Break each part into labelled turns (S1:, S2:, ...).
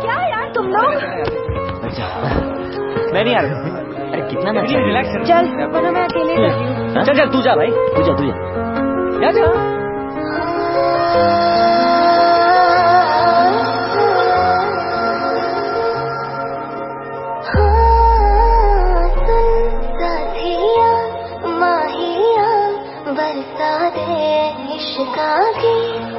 S1: क्या यार तुम लोग?
S2: मैं नहीं आ रहा। अरे कितना ना रिलैक्स
S1: चल वरना मैं अकेले
S2: चल चल तू जा भाई। तू जा तू जा। जा जा।
S3: बरसा दे इश्का की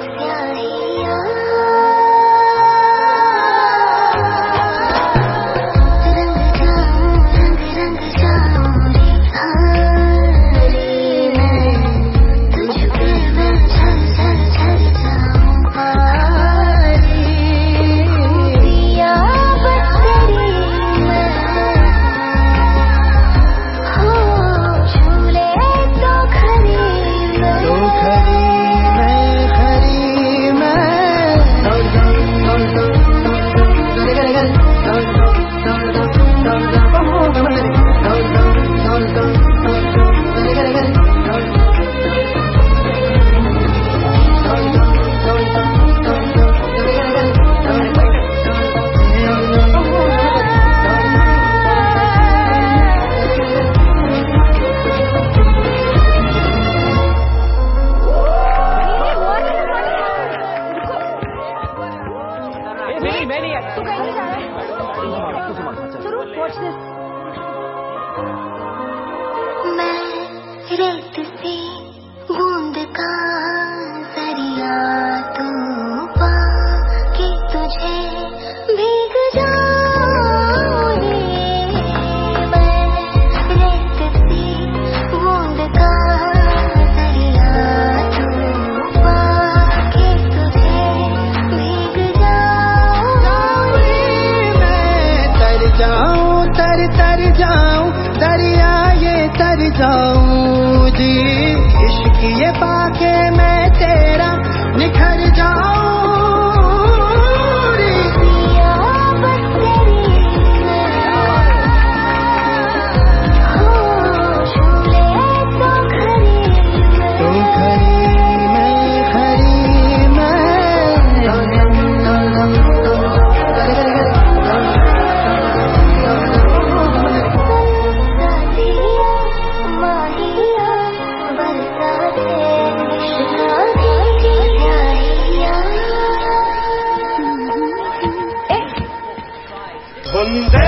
S3: मैं मैं
S2: नहीं आ
S1: तू कहीं नहीं जा रहा है शुरू वॉच दिस
S3: जाऊँ
S4: तर तर जाऊँ दरिया Sunday.